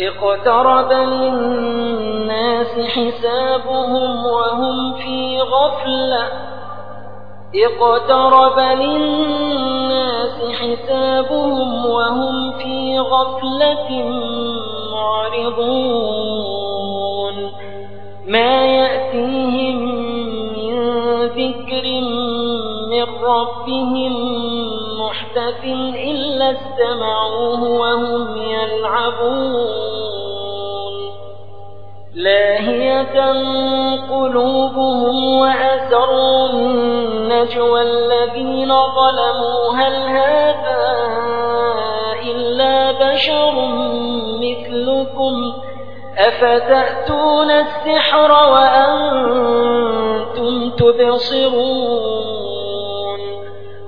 اقترب للناس حسابهم وهم في غفلة. اقترب للناس حسابهم وهم في غفلة معرضون. ما يأتيهم من ذكر من ربهم محدث إلا استمعوه وهم يلعبون. لاهية قلوبهم وأسروا النجوى الذين ظلموا. هل هذا إلا بشر مثلكم؟ أفتأتون السحر وأنتم تبصرون؟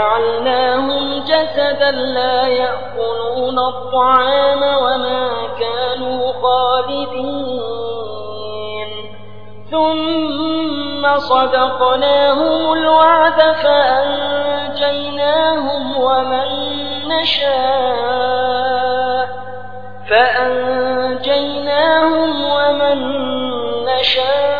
جعلناهم جسدا لا يأكلون الطعام وما كانوا خالدين. ثم صدقناهم الوعد فأنجيناهم ومن نشاء. فأنجيناهم ومن نشاء.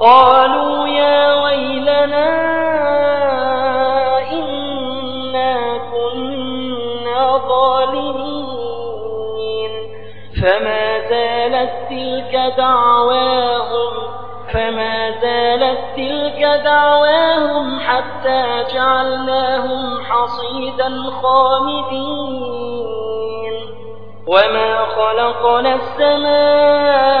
قالوا يا ويلنا إنا كنا ظالمين. فما زالت تلك دعواهم فما زالت تلك دعواهم حتى جعلناهم حصيدا خامدين. وما خلقنا السماء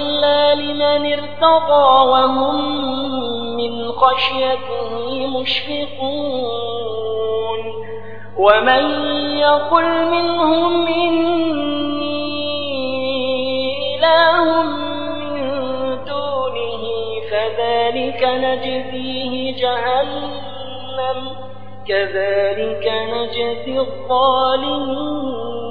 لمن ارتضى وهم من خشيته مشفقون ومن يقل منهم إني إله من دونه فذلك نجزيه جهنم كذلك نجزي الظالمين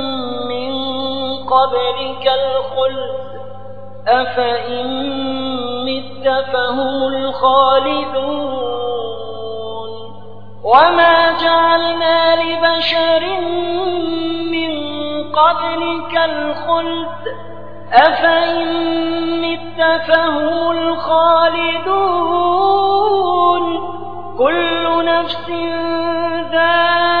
قبلك الخلد أفإن مت فهم الخالدون. وما جعلنا لبشر من قبلك الخلد أفإن مت فهم الخالدون. كل نفس ذائقة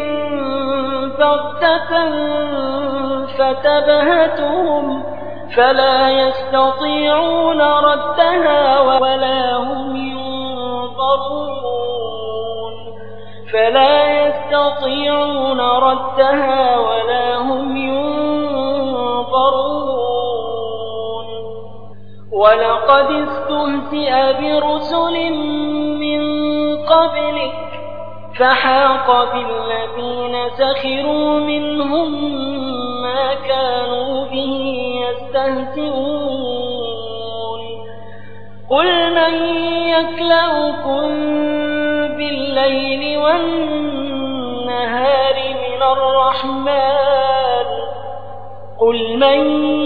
بغتة فتبهتهم فلا يستطيعون ردها ولا هم ينظرون فلا يستطيعون ردها ولا هم ينظرون ولقد استهزئ برسل من قبلك فحاق بالذين سخروا منهم ما كانوا به يستهزئون. قل من يكلؤكم بالليل والنهار من الرحمن؟ قل من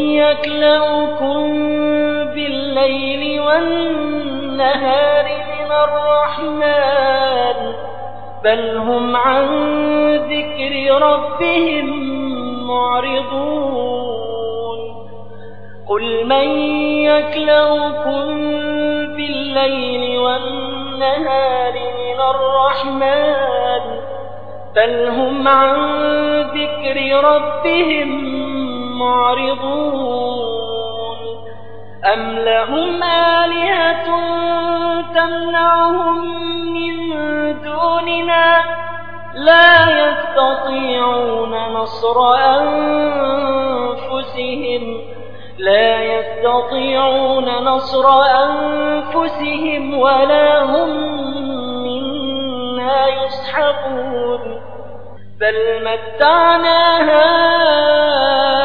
يكلؤكم بالليل والنهار من الرحمن؟ بل هم عن ذكر ربهم معرضون قل من يكلؤكم بالليل والنهار من الرحمن بل هم عن ذكر ربهم معرضون أم لهم آلهة تمنعهم من دوننا لا يستطيعون نصر أنفسهم لا يستطيعون نصر أنفسهم ولا هم منا يسحقون بل متعنا هؤلاء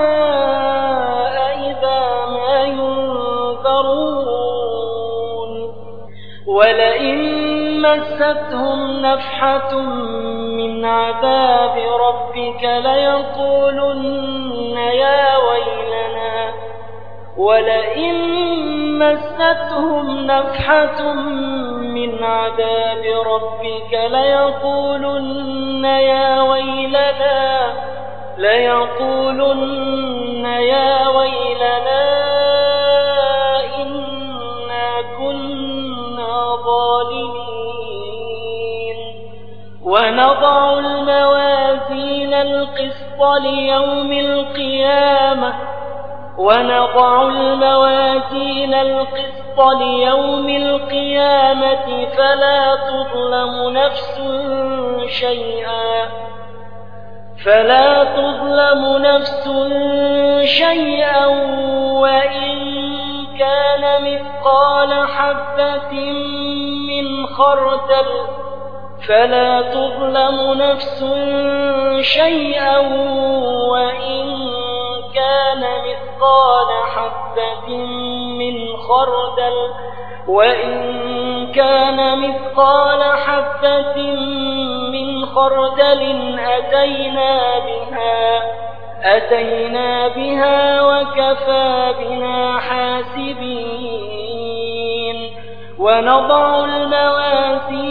ولئن مستهم نفحة من عذاب ربك ليقولن يا ويلنا ولئن مستهم نفحة من عذاب ربك ليقولن يا ويلنا ليقولن القسط ليوم القيامة ونضع الموازين القسط ليوم القيامة فلا تظلم نفس شيئا فلا تظلم نفس شيئا وإن كان مثقال حبة من خردل فلا تظلم نفس شيئا وإن كان مثقال حبة من خردل وإن كان مثقال حبة من خردل أتينا بها أتينا بها وكفى بنا حاسبين. ونضع الموازين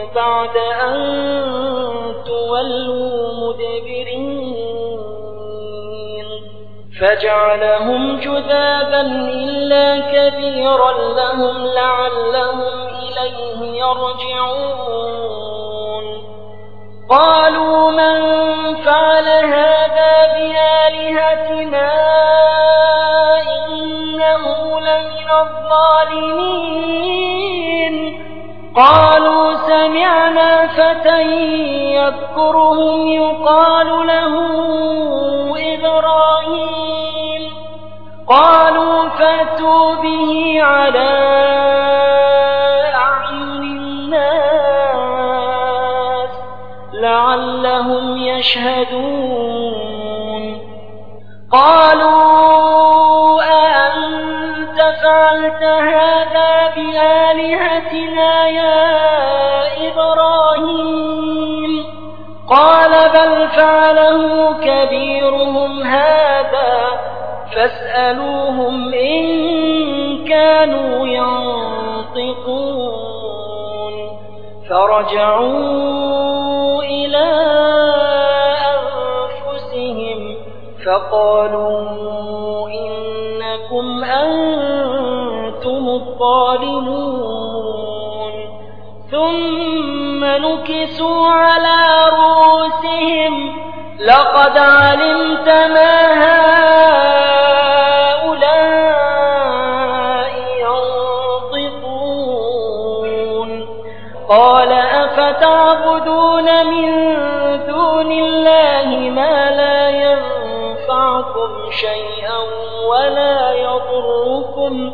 بعد أن تولوا مدبرين. فجعلهم جذابا إلا كبيرا لهم لعلهم إليه يرجعون. قالوا من فعل هذا بآلهتنا إنه لمن الظالمين؟ قالوا سمعنا فتى يذكرهم يقال له إبراهيم. قالوا فأتوا به على أعين الناس لعلهم يشهدون. قالوا أأنت فعلت هذا؟ بآلهتنا يا إبراهيم؟ قال بل فعله كبيرهم هذا فاسألوهم إن كانوا ينطقون. فرجعوا إلى أنفسهم فقالوا ثم نكسوا على رؤوسهم. لقد علمت ما هؤلاء ينطقون. قال أفتعبدون من دون الله ما لا ينفعكم شيئا ولا يضركم؟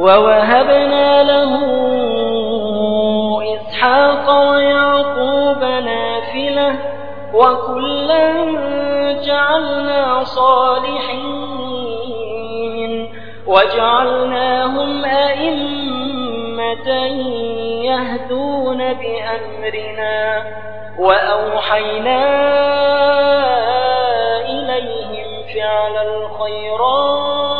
ووهبنا له إسحاق ويعقوب نافلة وكلا جعلنا صالحين وجعلناهم أئمة يهدون بأمرنا وأوحينا إليهم فعل الخيرات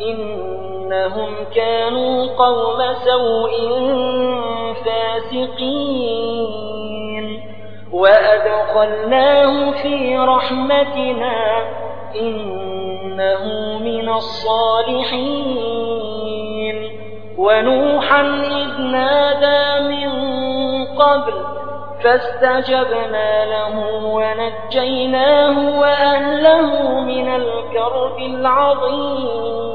إنهم كانوا قوم سوء فاسقين. وأدخلناه في رحمتنا إنه من الصالحين. ونوحا إذ نادى من قبل فاستجبنا له ونجيناه وأهله من الكرب العظيم.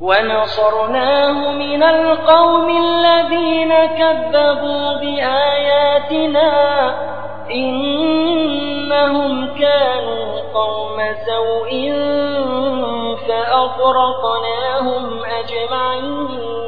ونصرناه من القوم الذين كذبوا بآياتنا إنهم كانوا قوم سوء فأغرقناهم أجمعين.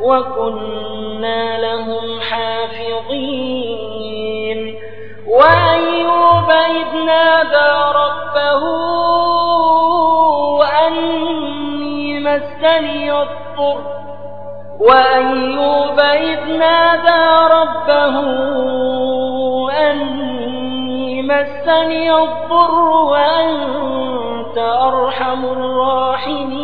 وكنا لهم حافظين. وأيوب إذ نادى ربه أني مسني الضر. وأيوب إذ نادى ربه أني مسني الضر وأنت أرحم الراحمين.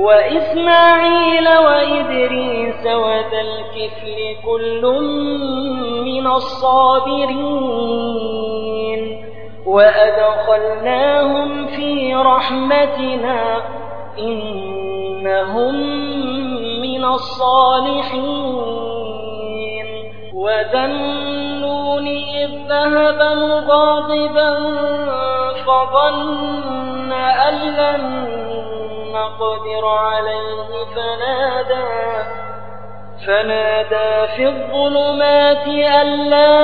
وإسماعيل وإدريس وذا الكفل كل من الصابرين وأدخلناهم في رحمتنا إنهم من الصالحين وذا النون إذ ذهب مغاضبا فظن أن لن نقدر عليه فنادى فنادى في الظلمات أن لا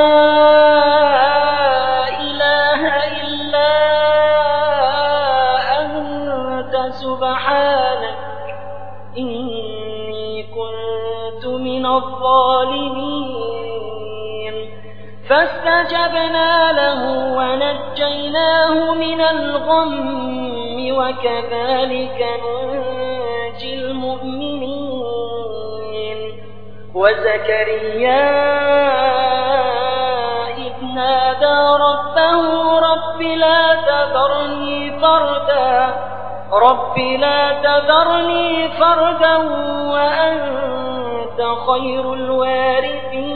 إله إلا أنت سبحانك إني كنت من الظالمين. فاستجبنا له ونجيناه من الغم. وكذلك ننجي المؤمنين. وزكريا إذ نادى ربه رب لا تذرني فردا. رب لا تذرني فردا وأنت خير الوارثين.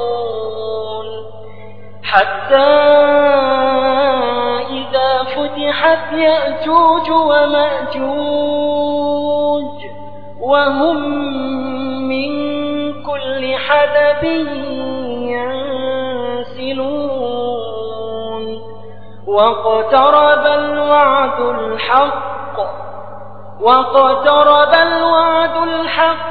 حتى إذا فتحت يأجوج ومأجوج وهم من كل حدب ينسلون. واقترب الوعد الحق واقترب الوعد الحق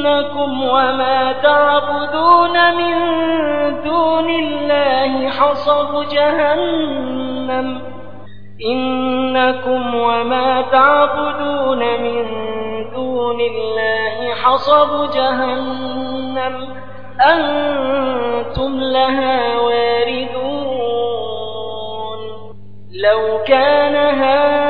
إنكم وما تعبدون من دون الله حصب جهنم. إنكم وما تعبدون من دون الله حصب جهنم. أنتم لها واردون. لو كان هؤلاء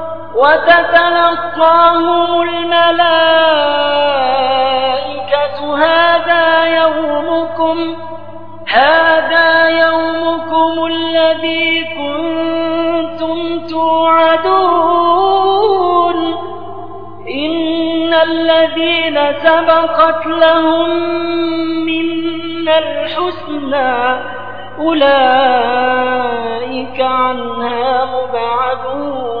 وتتلقاهم الملائكة هذا يومكم هذا يومكم الذي كنتم توعدون. إن الذين سبقت لهم منا الحسنى أولئك عنها مبعدون.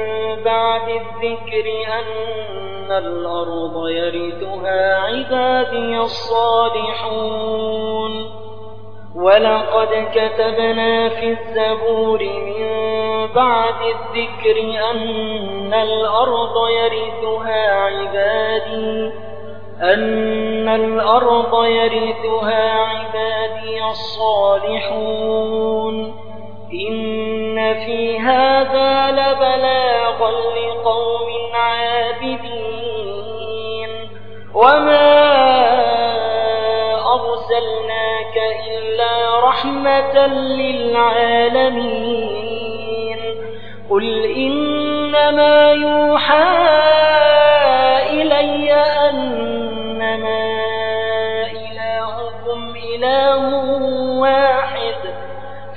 بعد الذكر أن الأرض يرثها عبادي الصالحون. ولقد كتبنا في الزبور من بعد الذكر أن الأرض يرثها عبادي أن الأرض يرثها عبادي الصالحون. إن في هذا لبلاغا لقوم عابدين وما أرسلناك إلا رحمة للعالمين قل إنما يوحى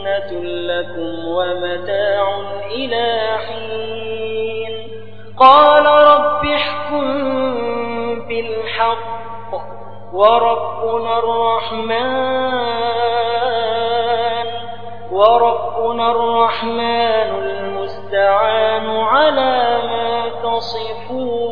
جنة لكم ومتاع إلى حين. قال رب احكم بالحق وربنا الرحمن وربنا الرحمن المستعان على ما تصفون.